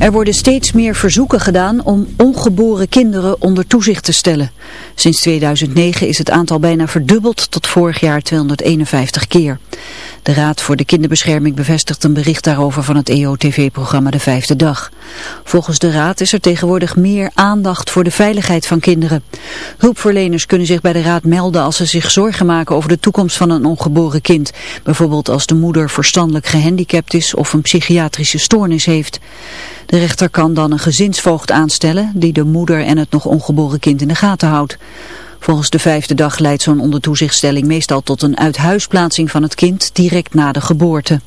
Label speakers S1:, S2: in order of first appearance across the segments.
S1: Er worden steeds meer verzoeken gedaan om ongeboren kinderen onder toezicht te stellen. Sinds 2009 is het aantal bijna verdubbeld tot vorig jaar 251 keer. De Raad voor de Kinderbescherming bevestigt een bericht daarover van het EO-TV-programma De Vijfde Dag. Volgens de Raad is er tegenwoordig meer aandacht voor de veiligheid van kinderen. Hulpverleners kunnen zich bij de Raad melden als ze zich zorgen maken over de toekomst van een ongeboren kind. Bijvoorbeeld als de moeder verstandelijk gehandicapt is of een psychiatrische stoornis heeft. De rechter kan dan een gezinsvoogd aanstellen die de moeder en het nog ongeboren kind in de gaten houdt. Volgens de vijfde dag leidt zo'n ondertoezichtstelling meestal tot een uithuisplaatsing van het kind direct na de geboorte.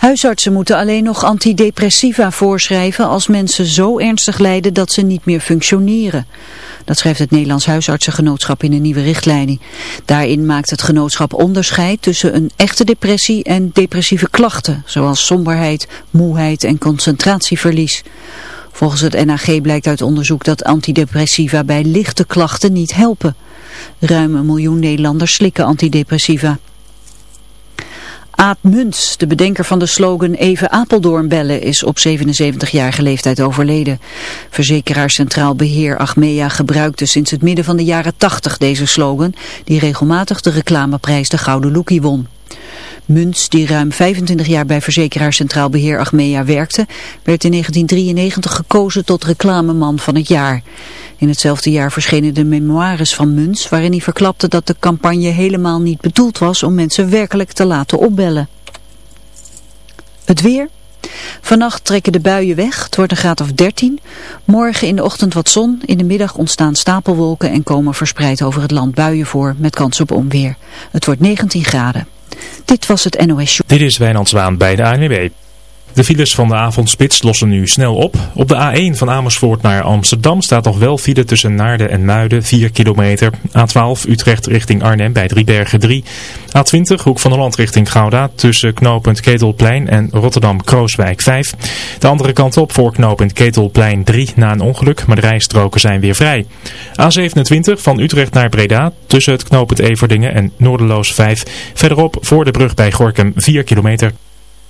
S1: Huisartsen moeten alleen nog antidepressiva voorschrijven als mensen zo ernstig lijden dat ze niet meer functioneren. Dat schrijft het Nederlands Huisartsengenootschap in een nieuwe richtlijn. Daarin maakt het genootschap onderscheid tussen een echte depressie en depressieve klachten, zoals somberheid, moeheid en concentratieverlies. Volgens het NAG blijkt uit onderzoek dat antidepressiva bij lichte klachten niet helpen. Ruim een miljoen Nederlanders slikken antidepressiva. Aad Muns, de bedenker van de slogan Even Apeldoorn bellen, is op 77-jarige leeftijd overleden. Verzekeraar Centraal Beheer Achmea gebruikte sinds het midden van de jaren 80 deze slogan, die regelmatig de reclameprijs de Gouden Loekie won. Muns, die ruim 25 jaar bij verzekeraar Centraal Beheer Achmea werkte, werd in 1993 gekozen tot reclameman van het jaar. In hetzelfde jaar verschenen de memoires van Muns, waarin hij verklapte dat de campagne helemaal niet bedoeld was om mensen werkelijk te laten opbellen. Het weer... Vannacht trekken de buien weg, het wordt een graad of 13. Morgen in de ochtend wat zon, in de middag ontstaan stapelwolken en komen verspreid over het land buien voor met kans op onweer. Het wordt 19 graden. Dit was het NOS Show.
S2: Dit is Wijnand Zwaan bij de ANWB. De files van de avondspits lossen nu snel op. Op de A1 van Amersfoort naar Amsterdam staat nog wel file tussen Naarden en Muiden, 4 kilometer. A12 Utrecht richting Arnhem bij Driebergen 3. A20 Hoek van Holland richting Gouda tussen knooppunt Ketelplein en Rotterdam-Krooswijk 5. De andere kant op voor knooppunt Ketelplein 3 na een ongeluk, maar de rijstroken zijn weer vrij. A27 van Utrecht naar Breda tussen het knooppunt Everdingen en Noorderloos 5. Verderop voor de brug bij Gorkum 4 kilometer.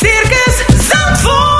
S3: Circus Zandvoort.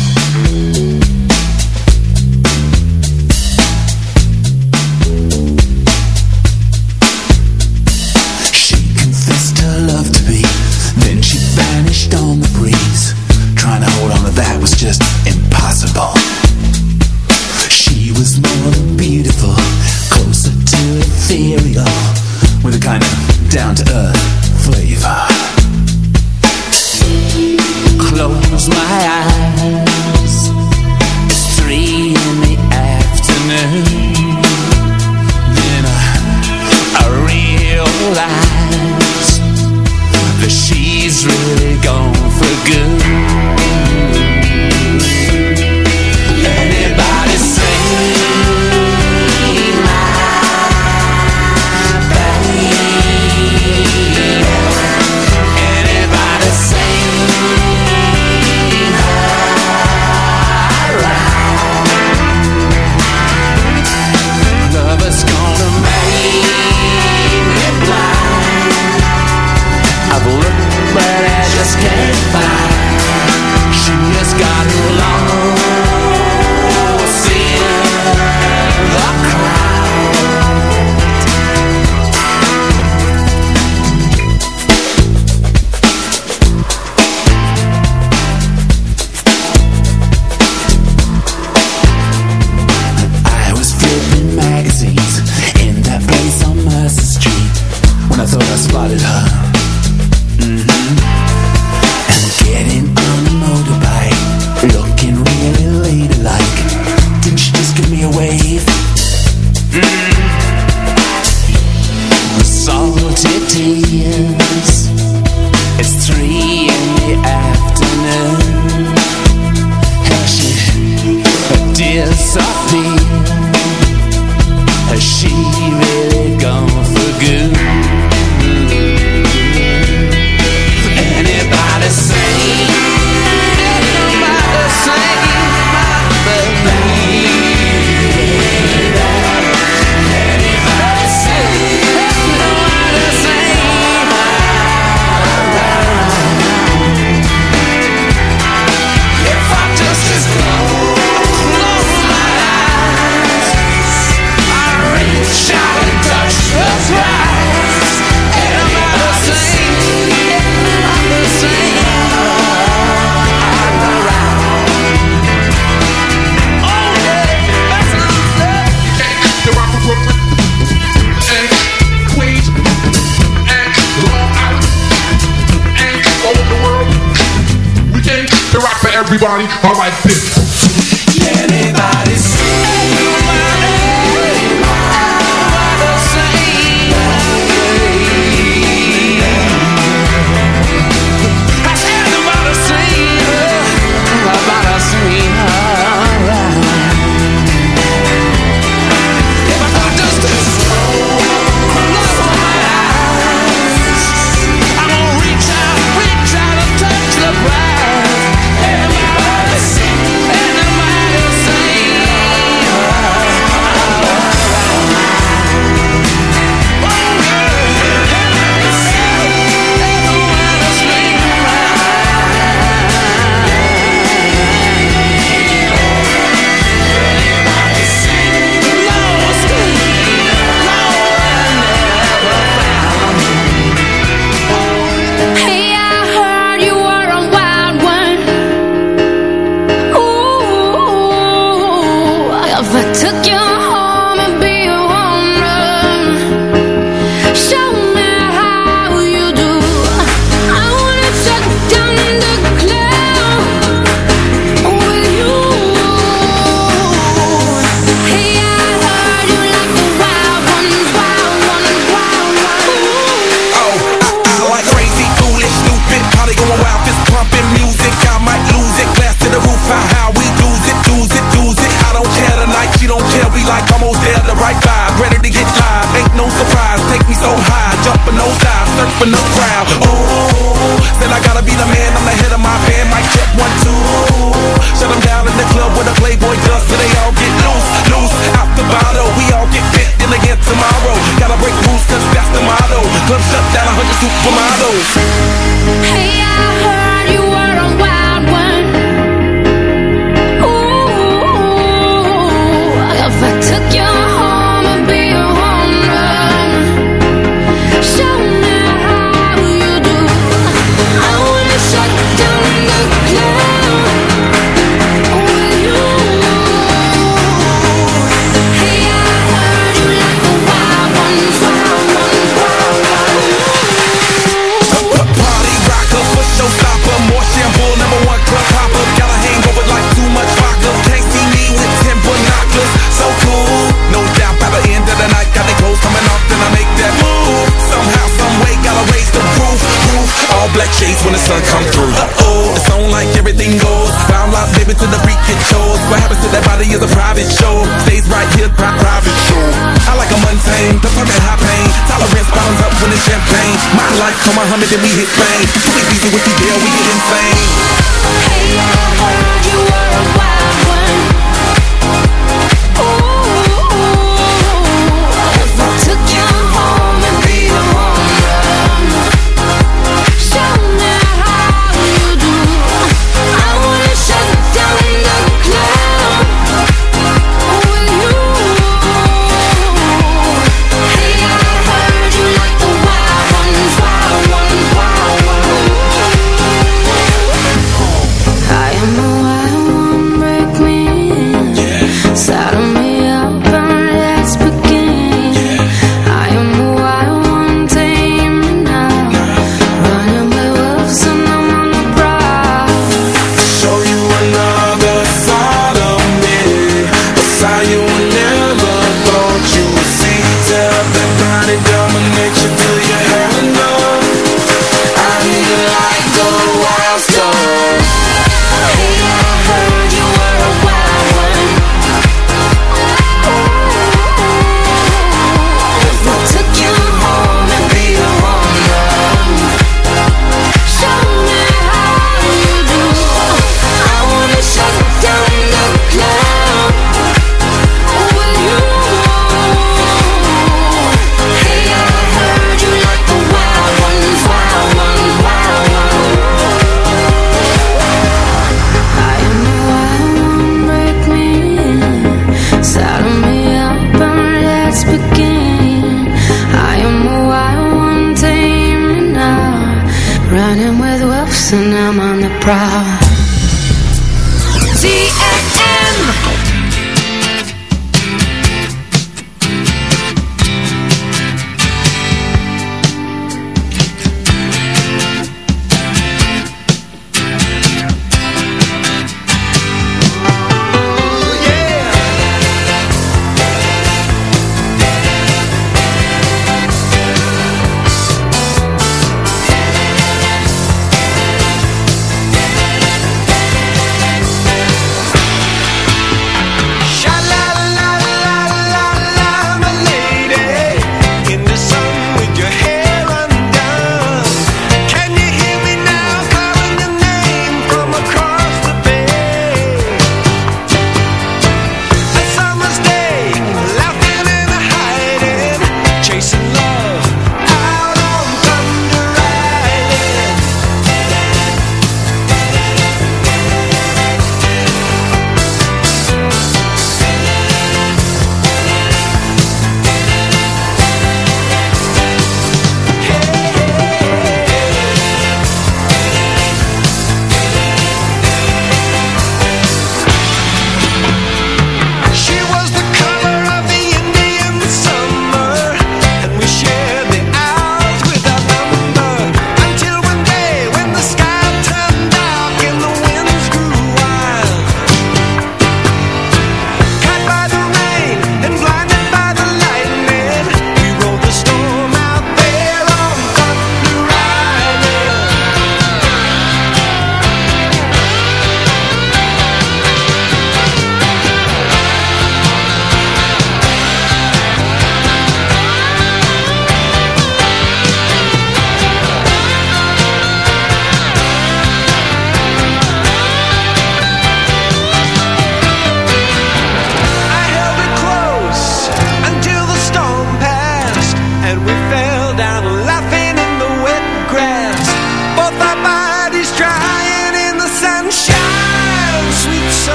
S4: then
S5: we
S6: hit bang. Too easy with the deal, we get insane.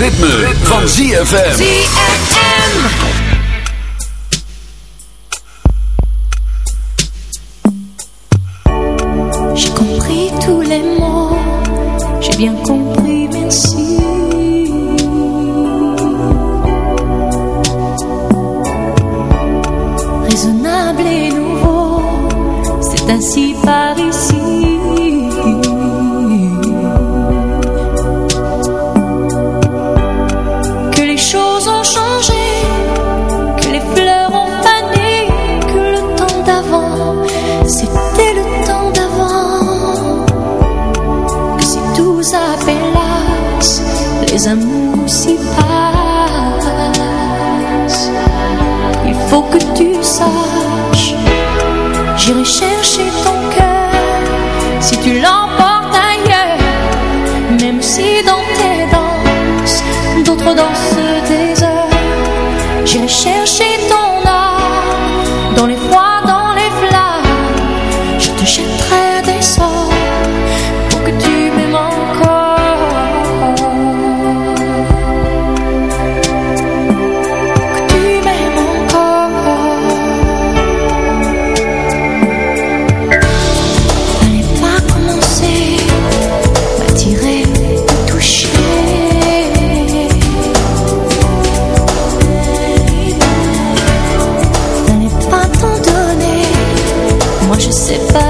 S7: Ritme, van. ZFM.
S6: Moi je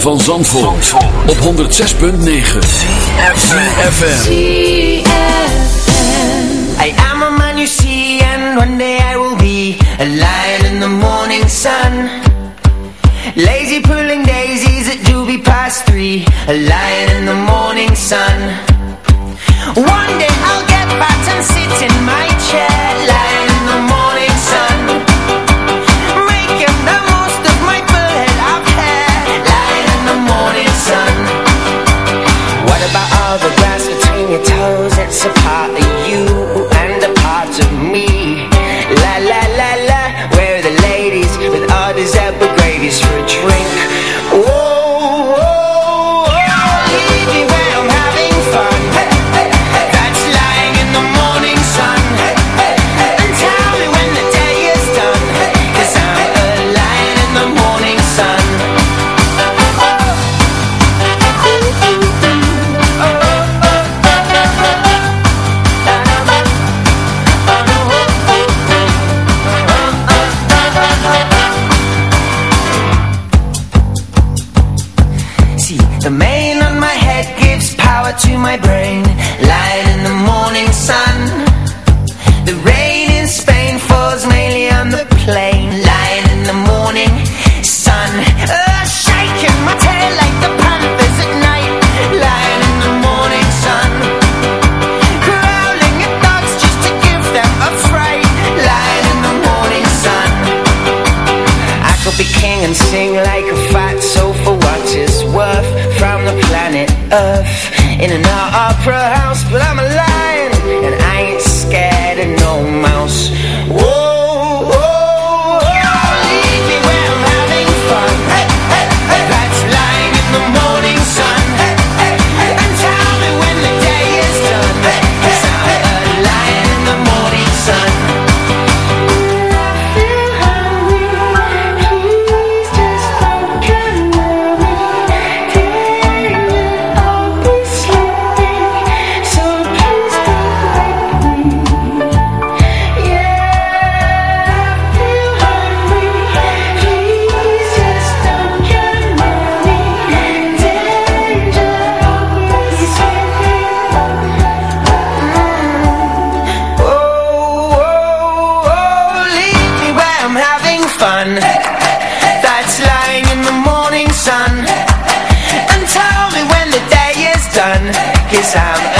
S7: van Zandvoort, op 106.9 CFFM
S8: I am a man you see and one day I will be A lion in the morning sun. Lazy pulling daisies at doobie past three. A lion lying in the morning sun. And tell me when the day is Cause I'm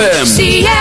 S7: ZFM.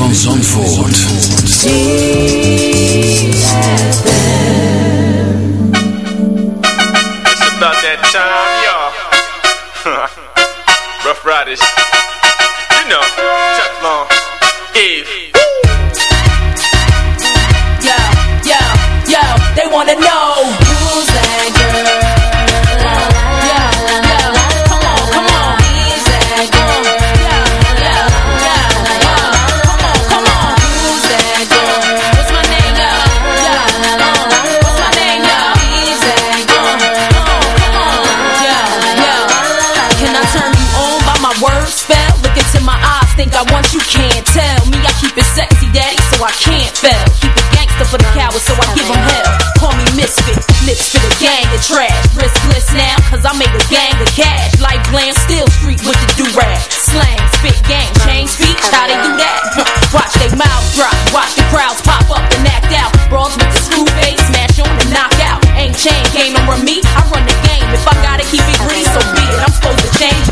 S7: van Zandvoort.
S9: It's about that time, y'all. Rough Riders. You know, Teflon. Eve.
S10: Yo, yo, yo, they wanna know. for the cowards, so I give them hell. Call me misfit, lips for the gang of trash. Riskless now, cause I made a gang of cash. Like glam, still street with the do-rag. Slang, spit, gang, change speech, how they do that? watch they mouths drop, watch the crowds pop up and act out. Brawls with the screw face, smash on and knock out. Ain't chain, game on me,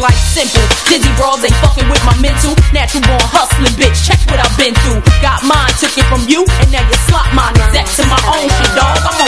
S10: life simple. Dizzy brawls ain't fucking with my mental. Natural born hustling, bitch. Check what I've been through. Got mine, took it from you, and now you slot mine. Except to my own shit, dog. I'm on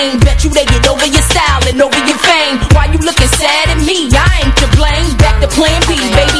S10: name. Bet you they get over your style and over your fame. Why you looking sad at me? I ain't to blame. Back to plan B, baby,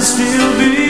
S7: still be.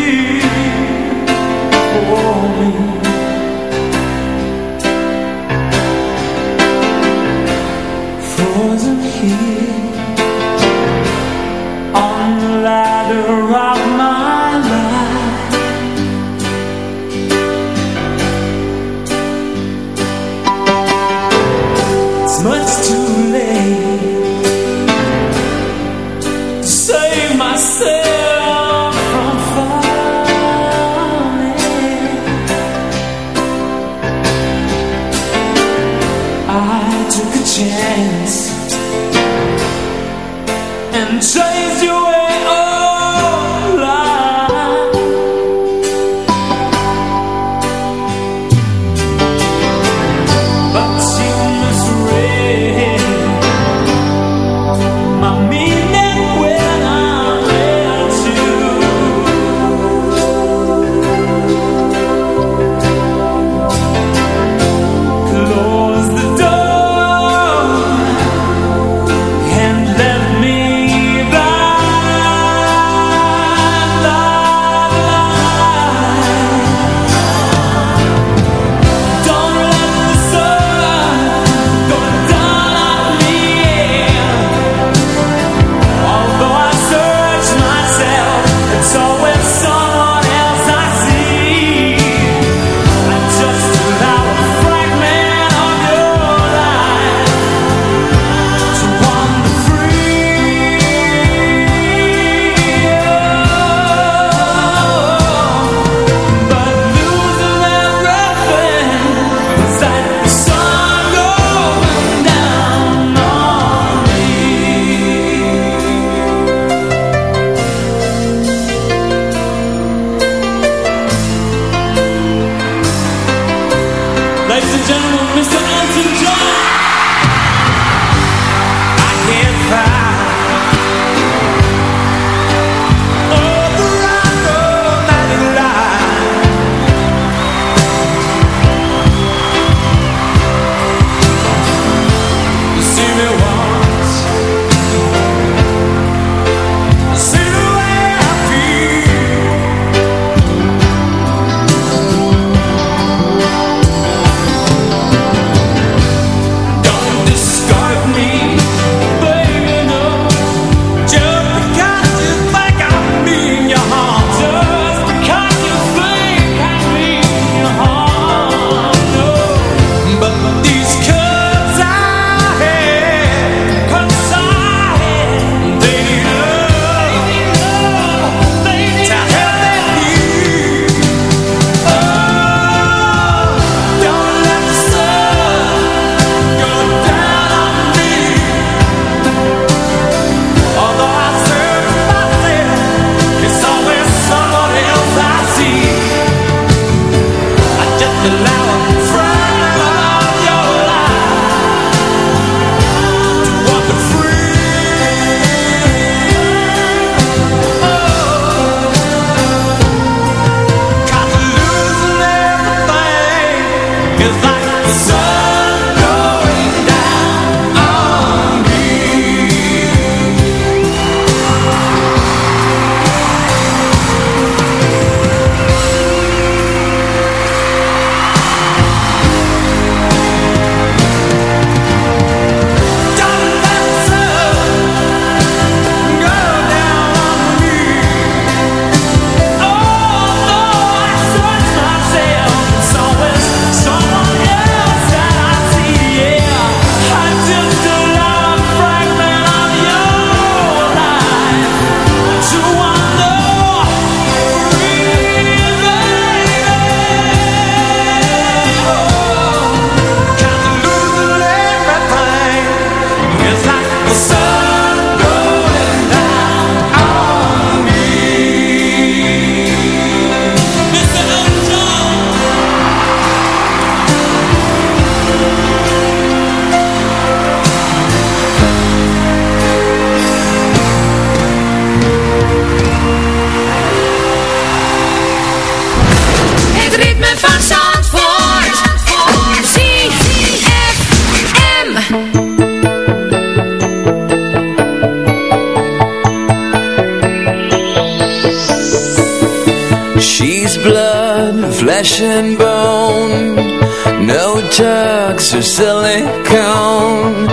S7: Or silicone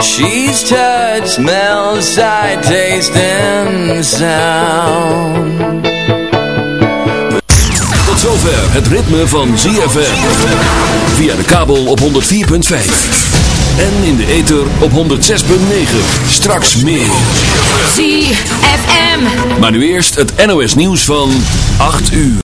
S7: She's touch, smell, sight, taste and sound
S11: Tot zover het ritme van ZFM. Via de kabel op 104.5. En in de ether op 106.9. Straks meer.
S6: ZFM.
S11: Maar nu eerst het NOS nieuws van 8 uur.